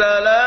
سلام